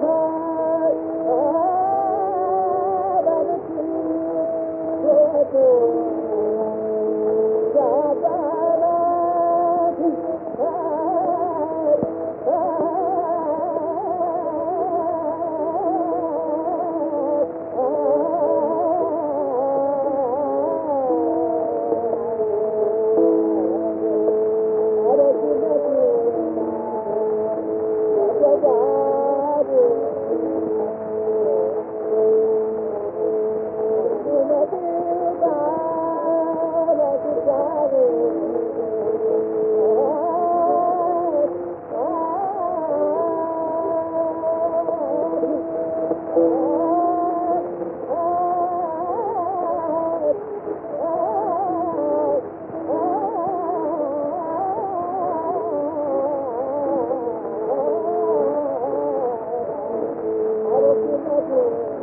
Bye. Oh.